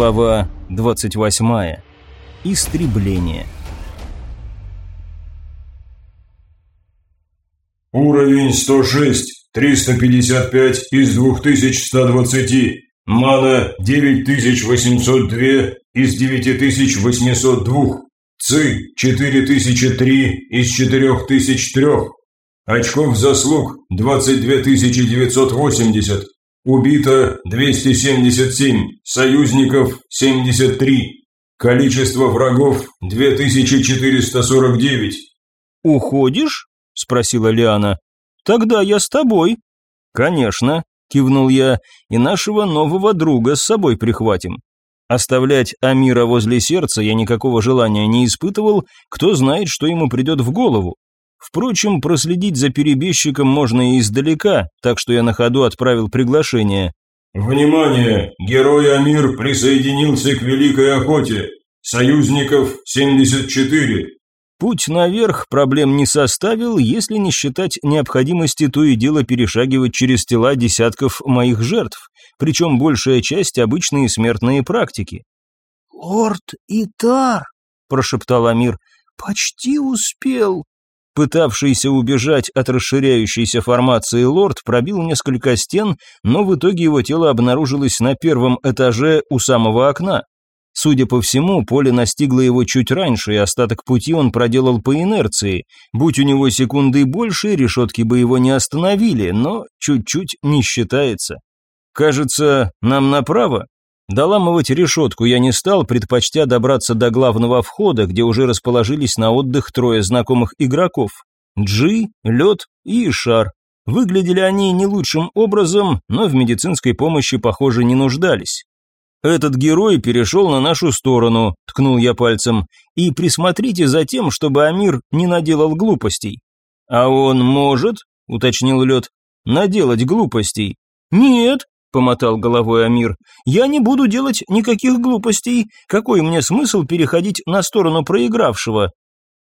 Глава 28. Истребление. Уровень 106, 355 из 2120. Мана 9802 из 9802. ЦИ 4003 из 4003. Очков заслуг 22980. Убито 277, союзников 73. Количество врагов 2449. «Уходишь?» – спросила Лиана. «Тогда я с тобой». «Конечно», – кивнул я, – «и нашего нового друга с собой прихватим». Оставлять Амира возле сердца я никакого желания не испытывал, кто знает, что ему придет в голову. Впрочем, проследить за перебежчиком можно и издалека, так что я на ходу отправил приглашение. «Внимание! Герой Амир присоединился к Великой Охоте! Союзников 74!» Путь наверх проблем не составил, если не считать необходимости то и дело перешагивать через тела десятков моих жертв, причем большая часть обычные смертные практики. «Лорд Итар», – прошептал Амир, – «почти успел». Пытавшийся убежать от расширяющейся формации лорд пробил несколько стен, но в итоге его тело обнаружилось на первом этаже у самого окна. Судя по всему, поле настигло его чуть раньше, и остаток пути он проделал по инерции. Будь у него секунды больше, решетки бы его не остановили, но чуть-чуть не считается. Кажется, нам направо? Доламывать решетку я не стал, предпочтя добраться до главного входа, где уже расположились на отдых трое знакомых игроков. Джи, Лед и Ишар. Выглядели они не лучшим образом, но в медицинской помощи, похоже, не нуждались. «Этот герой перешел на нашу сторону», – ткнул я пальцем, – «и присмотрите за тем, чтобы Амир не наделал глупостей». «А он может», – уточнил Лед, – «наделать глупостей». «Нет», – помотал головой Амир. «Я не буду делать никаких глупостей. Какой мне смысл переходить на сторону проигравшего?»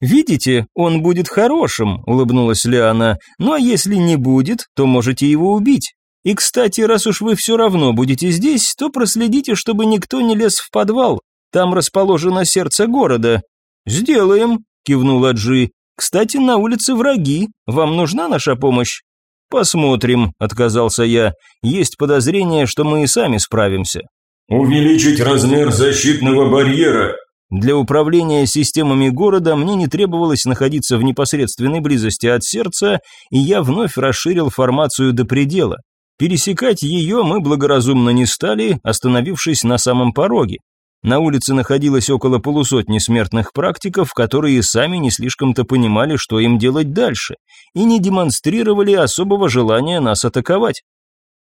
«Видите, он будет хорошим», – улыбнулась Лиана. «Ну а если не будет, то можете его убить. И, кстати, раз уж вы все равно будете здесь, то проследите, чтобы никто не лез в подвал. Там расположено сердце города». «Сделаем», – кивнула Джи. «Кстати, на улице враги. Вам нужна наша помощь?» «Посмотрим», – отказался я. «Есть подозрение, что мы и сами справимся». «Увеличить размер защитного барьера». Для управления системами города мне не требовалось находиться в непосредственной близости от сердца, и я вновь расширил формацию до предела. Пересекать ее мы благоразумно не стали, остановившись на самом пороге. На улице находилось около полусотни смертных практиков, которые сами не слишком-то понимали, что им делать дальше, и не демонстрировали особого желания нас атаковать.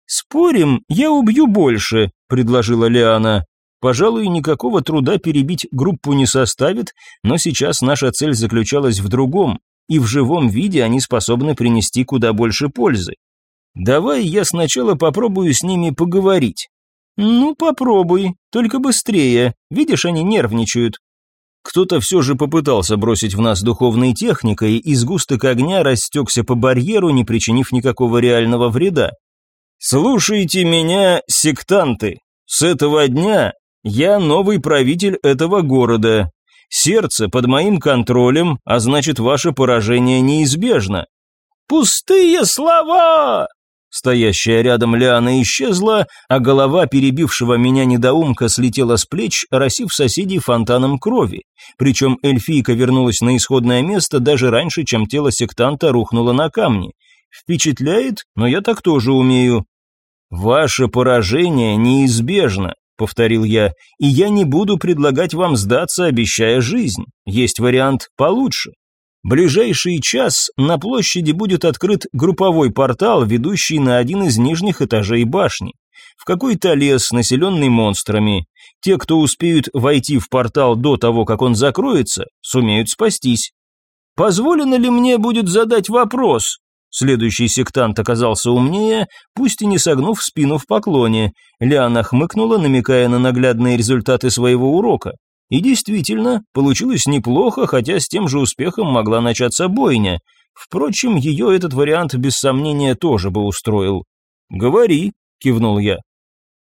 «Спорим, я убью больше», – предложила Лиана. «Пожалуй, никакого труда перебить группу не составит, но сейчас наша цель заключалась в другом, и в живом виде они способны принести куда больше пользы. Давай я сначала попробую с ними поговорить. «Ну, попробуй, только быстрее. Видишь, они нервничают». Кто-то все же попытался бросить в нас духовной техникой, и сгусток огня растекся по барьеру, не причинив никакого реального вреда. «Слушайте меня, сектанты. С этого дня я новый правитель этого города. Сердце под моим контролем, а значит, ваше поражение неизбежно». «Пустые слова!» Стоящая рядом Лиана исчезла, а голова перебившего меня недоумка слетела с плеч, оросив соседей фонтаном крови. Причем эльфийка вернулась на исходное место даже раньше, чем тело сектанта рухнуло на камни. Впечатляет, но я так тоже умею. «Ваше поражение неизбежно», — повторил я, — «и я не буду предлагать вам сдаться, обещая жизнь. Есть вариант получше». Ближайший час на площади будет открыт групповой портал, ведущий на один из нижних этажей башни. В какой-то лес, населенный монстрами. Те, кто успеют войти в портал до того, как он закроется, сумеют спастись. Позволено ли мне будет задать вопрос? Следующий сектант оказался умнее, пусть и не согнув спину в поклоне. Лиана хмыкнула, намекая на наглядные результаты своего урока. И действительно, получилось неплохо, хотя с тем же успехом могла начаться бойня. Впрочем, ее этот вариант без сомнения тоже бы устроил. «Говори», — кивнул я.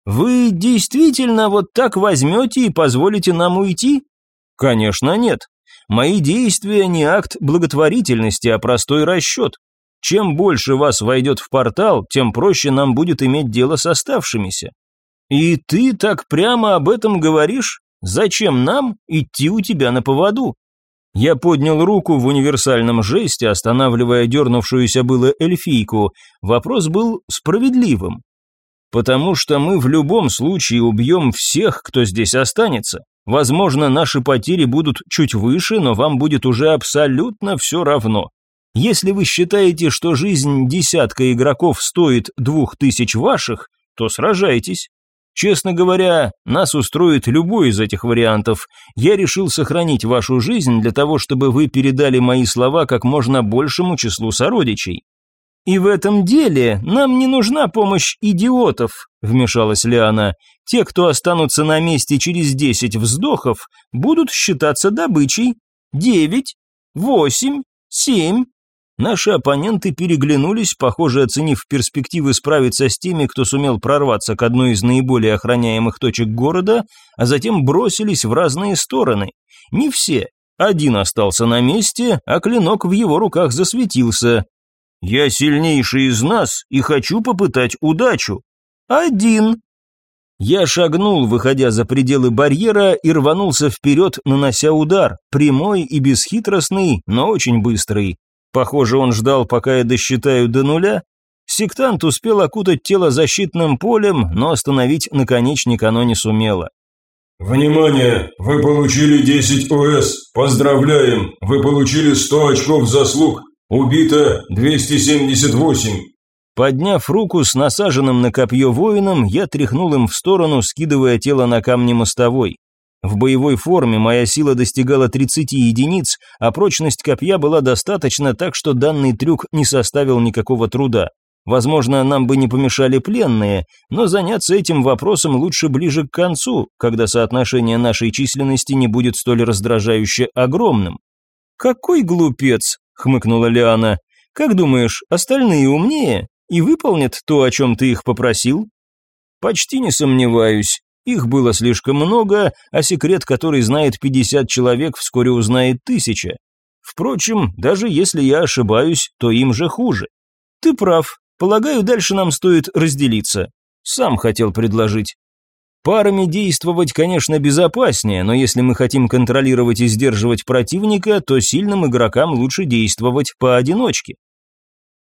Вы действительно вот так возьмете и позволите нам уйти? Конечно, нет. Мои действия не акт благотворительности, а простой расчет. Чем больше вас войдет в портал, тем проще нам будет иметь дело с оставшимися. И ты так прямо об этом говоришь? Зачем нам идти у тебя на поводу? Я поднял руку в универсальном жесте, останавливая дернувшуюся было эльфийку. Вопрос был справедливым. Потому что мы в любом случае убьем всех, кто здесь останется. Возможно, наши потери будут чуть выше, но вам будет уже абсолютно все равно. Если вы считаете, что жизнь десятка игроков стоит двух тысяч ваших, то сражайтесь. Честно говоря, нас устроит любой из этих вариантов. Я решил сохранить вашу жизнь для того, чтобы вы передали мои слова как можно большему числу сородичей. И в этом деле нам не нужна помощь идиотов, вмешалась Лиана. Те, кто останутся на месте через десять вздохов, будут считаться добычей. Девять, восемь, семь, Наши оппоненты переглянулись, похоже, оценив перспективы справиться с теми, кто сумел прорваться к одной из наиболее охраняемых точек города, а затем бросились в разные стороны. Не все. Один остался на месте, а клинок в его руках засветился. «Я сильнейший из нас и хочу попытать удачу». «Один», я шагнул, выходя за пределы барьера, и рванулся вперед, нанося удар, прямой и бесхитростный, но очень быстрый. Похоже, он ждал, пока я досчитаю до нуля. Сектант успел окутать тело защитным полем, но остановить наконечник оно не сумело. «Внимание! Вы получили 10 ОС! Поздравляем! Вы получили 100 очков заслуг! Убито 278!» Подняв руку с насаженным на копье воином, я тряхнул им в сторону, скидывая тело на камни мостовой. В боевой форме моя сила достигала 30 единиц, а прочность копья была достаточно, так что данный трюк не составил никакого труда. Возможно, нам бы не помешали пленные, но заняться этим вопросом лучше ближе к концу, когда соотношение нашей численности не будет столь раздражающе огромным. «Какой глупец!» — хмыкнула Лиана. «Как думаешь, остальные умнее и выполнят то, о чем ты их попросил?» «Почти не сомневаюсь. Их было слишком много, а секрет, который знает 50 человек, вскоре узнает тысяча. Впрочем, даже если я ошибаюсь, то им же хуже. Ты прав. Полагаю, дальше нам стоит разделиться. Сам хотел предложить. Парами действовать, конечно, безопаснее, но если мы хотим контролировать и сдерживать противника, то сильным игрокам лучше действовать поодиночке.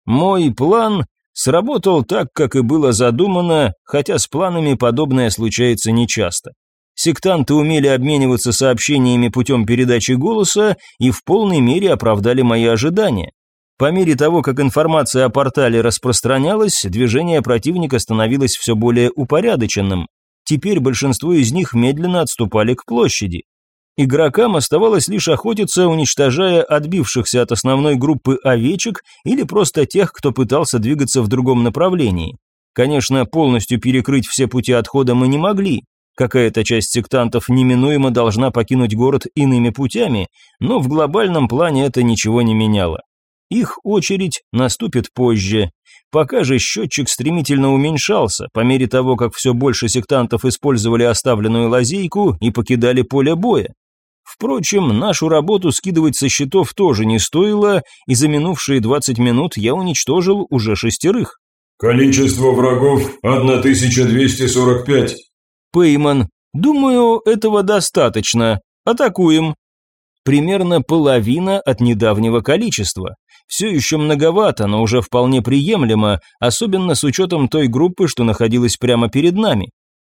Мой план сработал так, как и было задумано, хотя с планами подобное случается нечасто. Сектанты умели обмениваться сообщениями путем передачи голоса и в полной мере оправдали мои ожидания. По мере того, как информация о портале распространялась, движение противника становилось все более упорядоченным. Теперь большинство из них медленно отступали к площади. Игрокам оставалось лишь охотиться, уничтожая отбившихся от основной группы овечек или просто тех, кто пытался двигаться в другом направлении. Конечно, полностью перекрыть все пути отхода мы не могли. Какая-то часть сектантов неминуемо должна покинуть город иными путями, но в глобальном плане это ничего не меняло. Их очередь наступит позже. Пока же счетчик стремительно уменьшался, по мере того, как все больше сектантов использовали оставленную лазейку и покидали поле боя. Впрочем, нашу работу скидывать со счетов тоже не стоило, и за минувшие 20 минут я уничтожил уже шестерых. Количество врагов 1245. Пейман, думаю, этого достаточно. Атакуем. Примерно половина от недавнего количества. Все еще многовато, но уже вполне приемлемо, особенно с учетом той группы, что находилась прямо перед нами.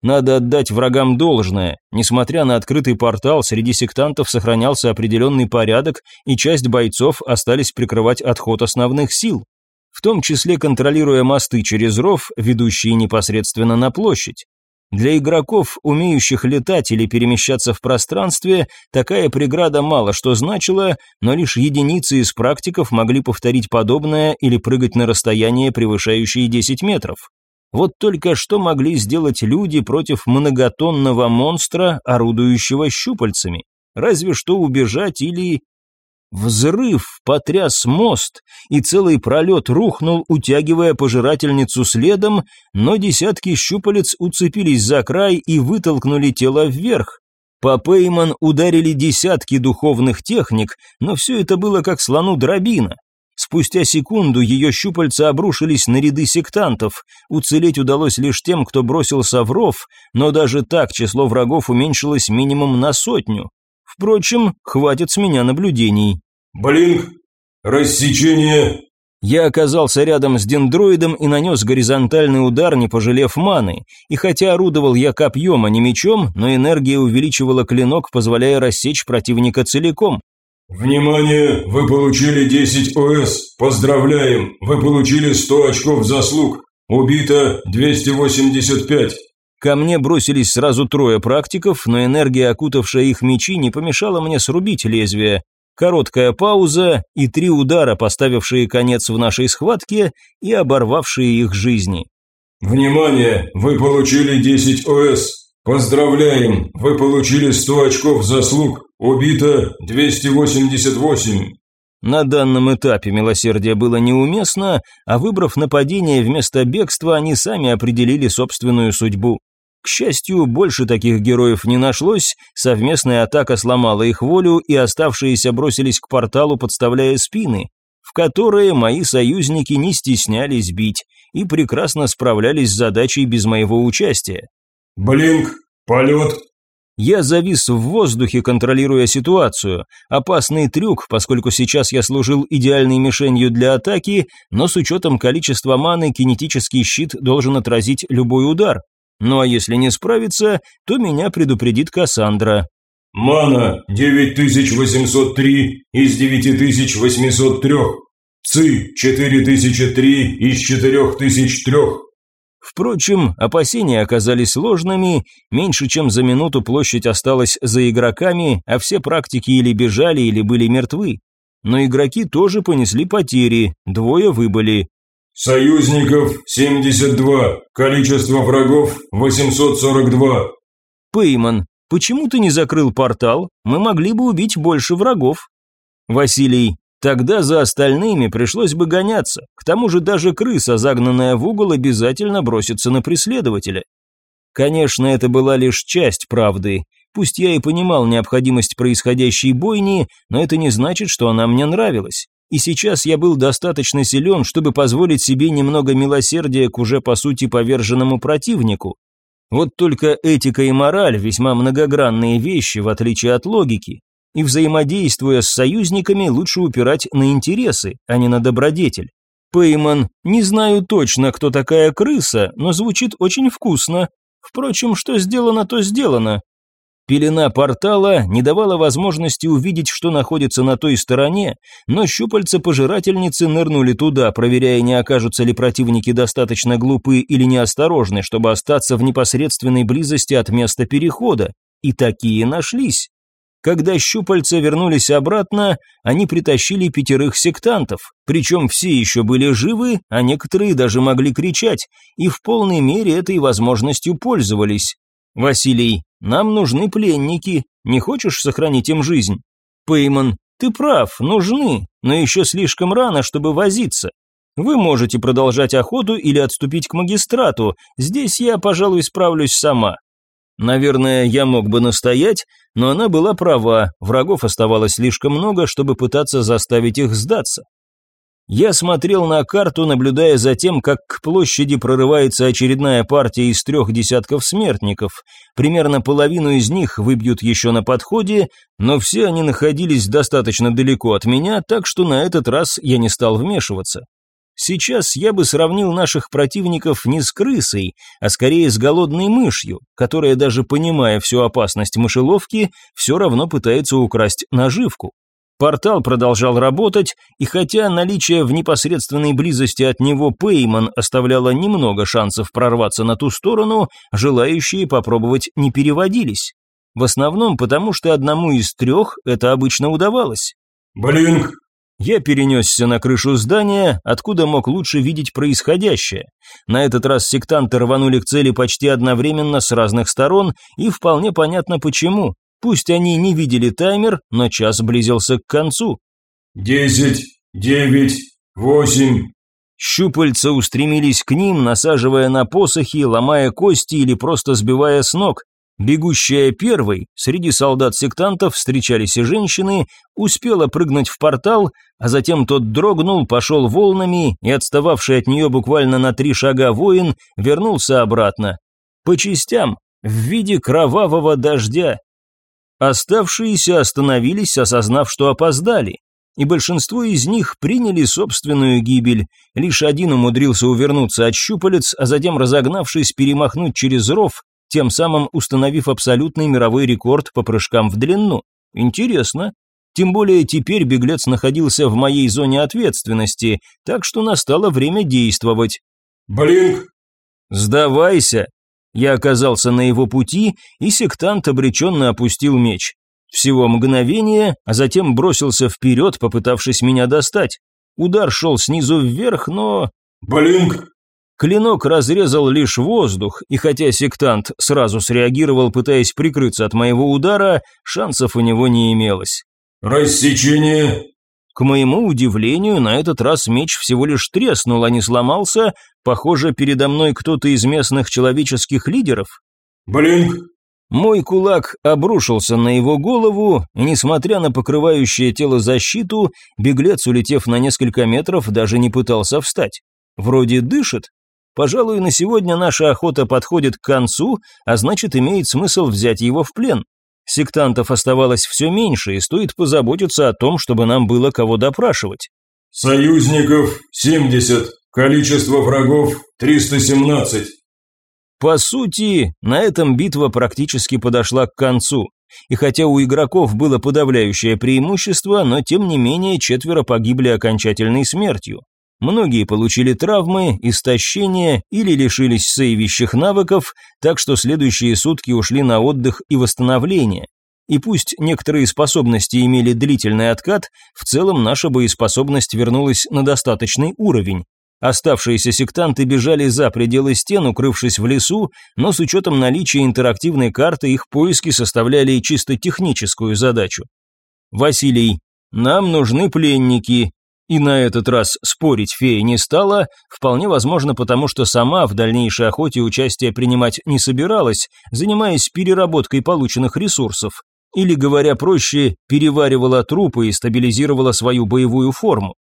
Надо отдать врагам должное. Несмотря на открытый портал, среди сектантов сохранялся определенный порядок, и часть бойцов остались прикрывать отход основных сил, в том числе контролируя мосты через ров, ведущие непосредственно на площадь. Для игроков, умеющих летать или перемещаться в пространстве, такая преграда мало что значила, но лишь единицы из практиков могли повторить подобное или прыгать на расстояние, превышающее 10 метров. Вот только что могли сделать люди против многотонного монстра, орудующего щупальцами? Разве что убежать или... Взрыв потряс мост, и целый пролет рухнул, утягивая пожирательницу следом, но десятки щупалец уцепились за край и вытолкнули тело вверх. По Пейман ударили десятки духовных техник, но все это было как слону дробина. Спустя секунду ее щупальца обрушились на ряды сектантов. Уцелеть удалось лишь тем, кто бросил совров, но даже так число врагов уменьшилось минимум на сотню. Впрочем, хватит с меня наблюдений. Блинк! Рассечение! Я оказался рядом с дендроидом и нанес горизонтальный удар, не пожалев маны. И хотя орудовал я копьем, а не мечом, но энергия увеличивала клинок, позволяя рассечь противника целиком. Внимание! Вы получили 10 ОС. Поздравляем! Вы получили 100 очков заслуг. Убито 285. Ко мне бросились сразу трое практиков, но энергия, окутавшая их мечи, не помешала мне срубить лезвие. Короткая пауза и три удара, поставившие конец в нашей схватке и оборвавшие их жизни. Внимание! Вы получили 10 ОС. Поздравляем! Вы получили 100 очков заслуг. Убито 288. На данном этапе милосердие было неуместно, а выбрав нападение вместо бегства, они сами определили собственную судьбу. К счастью, больше таких героев не нашлось, совместная атака сломала их волю, и оставшиеся бросились к порталу, подставляя спины, в которые мои союзники не стеснялись бить и прекрасно справлялись с задачей без моего участия. Блинк, полет. Я завис в воздухе, контролируя ситуацию. Опасный трюк, поскольку сейчас я служил идеальной мишенью для атаки, но с учетом количества маны кинетический щит должен отразить любой удар. Ну а если не справиться, то меня предупредит Кассандра. Мана 9803 из 9803. ЦИ 4003 из 4003. Впрочем, опасения оказались ложными, меньше чем за минуту площадь осталась за игроками, а все практики или бежали, или были мертвы. Но игроки тоже понесли потери, двое выбыли. Союзников 72, количество врагов 842. Пейман, почему ты не закрыл портал? Мы могли бы убить больше врагов. Василий, тогда за остальными пришлось бы гоняться. К тому же даже крыса, загнанная в угол, обязательно бросится на преследователя. Конечно, это была лишь часть правды. Пусть я и понимал необходимость происходящей бойни, но это не значит, что она мне нравилась и сейчас я был достаточно силен, чтобы позволить себе немного милосердия к уже по сути поверженному противнику. Вот только этика и мораль весьма многогранные вещи, в отличие от логики, и взаимодействуя с союзниками лучше упирать на интересы, а не на добродетель. Пейман, не знаю точно, кто такая крыса, но звучит очень вкусно. Впрочем, что сделано, то сделано. Пелена портала не давала возможности увидеть, что находится на той стороне, но щупальца пожирательницы нырнули туда, проверяя, не окажутся ли противники достаточно глупы или неосторожны, чтобы остаться в непосредственной близости от места перехода. И такие нашлись. Когда щупальца вернулись обратно, они притащили пятерых сектантов, причем все еще были живы, а некоторые даже могли кричать, и в полной мере этой возможностью пользовались. Василий, нам нужны пленники, не хочешь сохранить им жизнь? Пейман, ты прав, нужны, но еще слишком рано, чтобы возиться. Вы можете продолжать охоту или отступить к магистрату, здесь я, пожалуй, справлюсь сама. Наверное, я мог бы настоять, но она была права, врагов оставалось слишком много, чтобы пытаться заставить их сдаться. Я смотрел на карту, наблюдая за тем, как к площади прорывается очередная партия из трех десятков смертников. Примерно половину из них выбьют еще на подходе, но все они находились достаточно далеко от меня, так что на этот раз я не стал вмешиваться. Сейчас я бы сравнил наших противников не с крысой, а скорее с голодной мышью, которая даже понимая всю опасность мышеловки, все равно пытается украсть наживку. Портал продолжал работать, и хотя наличие в непосредственной близости от него Пейман оставляло немного шансов прорваться на ту сторону, желающие попробовать не переводились. В основном потому, что одному из трех это обычно удавалось. «Блинк!» Я перенесся на крышу здания, откуда мог лучше видеть происходящее. На этот раз сектанты рванули к цели почти одновременно с разных сторон, и вполне понятно почему. Пусть они не видели таймер, но час близился к концу. десять, девять, восемь». Щупальца устремились к ним, насаживая на посохи, ломая кости или просто сбивая с ног. Бегущая первой, среди солдат-сектантов встречались и женщины, успела прыгнуть в портал, а затем тот дрогнул, пошел волнами, и отстававший от нее буквально на три шага воин вернулся обратно. По частям, в виде кровавого дождя. Оставшиеся остановились, осознав, что опоздали, и большинство из них приняли собственную гибель. Лишь один умудрился увернуться от щупалец, а затем, разогнавшись, перемахнуть через ров, тем самым установив абсолютный мировой рекорд по прыжкам в длину. Интересно. Тем более теперь беглец находился в моей зоне ответственности, так что настало время действовать. «Блинк!» «Сдавайся!» Я оказался на его пути, и сектант обреченно опустил меч. Всего мгновение, а затем бросился вперед, попытавшись меня достать. Удар шел снизу вверх, но... «Блинк!» Клинок разрезал лишь воздух, и хотя сектант сразу среагировал, пытаясь прикрыться от моего удара, шансов у него не имелось. «Рассечение!» К моему удивлению, на этот раз меч всего лишь треснул, а не сломался. Похоже, передо мной кто-то из местных человеческих лидеров. «Блинк!» Мой кулак обрушился на его голову, и, несмотря на покрывающее тело защиту, беглец, улетев на несколько метров, даже не пытался встать. Вроде дышит, Пожалуй, на сегодня наша охота подходит к концу, а значит, имеет смысл взять его в плен. Сектантов оставалось все меньше, и стоит позаботиться о том, чтобы нам было кого допрашивать. «Союзников 70, количество врагов 317». По сути, на этом битва практически подошла к концу. И хотя у игроков было подавляющее преимущество, но тем не менее четверо погибли окончательной смертью. Многие получили травмы, истощения или лишились сейвящих навыков, так что следующие сутки ушли на отдых и восстановление. И пусть некоторые способности имели длительный откат, в целом наша боеспособность вернулась на достаточный уровень. Оставшиеся сектанты бежали за пределы стен, укрывшись в лесу, но с учетом наличия интерактивной карты их поиски составляли чисто техническую задачу. «Василий, нам нужны пленники, и на этот раз спорить фея не стала, вполне возможно потому, что сама в дальнейшей охоте участие принимать не собиралась, занимаясь переработкой полученных ресурсов. Или, говоря проще, переваривала трупы и стабилизировала свою боевую форму.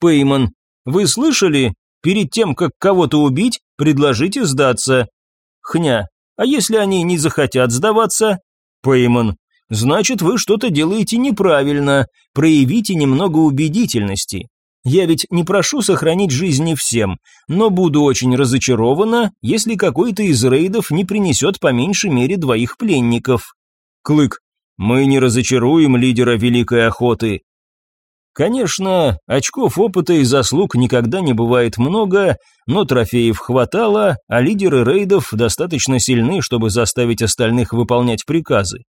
Пейман, вы слышали? Перед тем, как кого-то убить, предложите сдаться. Хня, а если они не захотят сдаваться? Пейман, Значит, вы что-то делаете неправильно. Проявите немного убедительности. Я ведь не прошу сохранить жизни всем, но буду очень разочарована, если какой-то из рейдов не принесет по меньшей мере двоих пленников. Клык. Мы не разочаруем лидера Великой Охоты. Конечно, очков опыта и заслуг никогда не бывает много, но трофеев хватало, а лидеры рейдов достаточно сильны, чтобы заставить остальных выполнять приказы.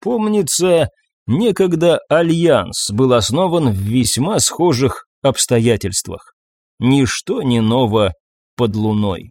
Помнится, некогда Альянс был основан в весьма схожих обстоятельствах. Ничто не ново под луной.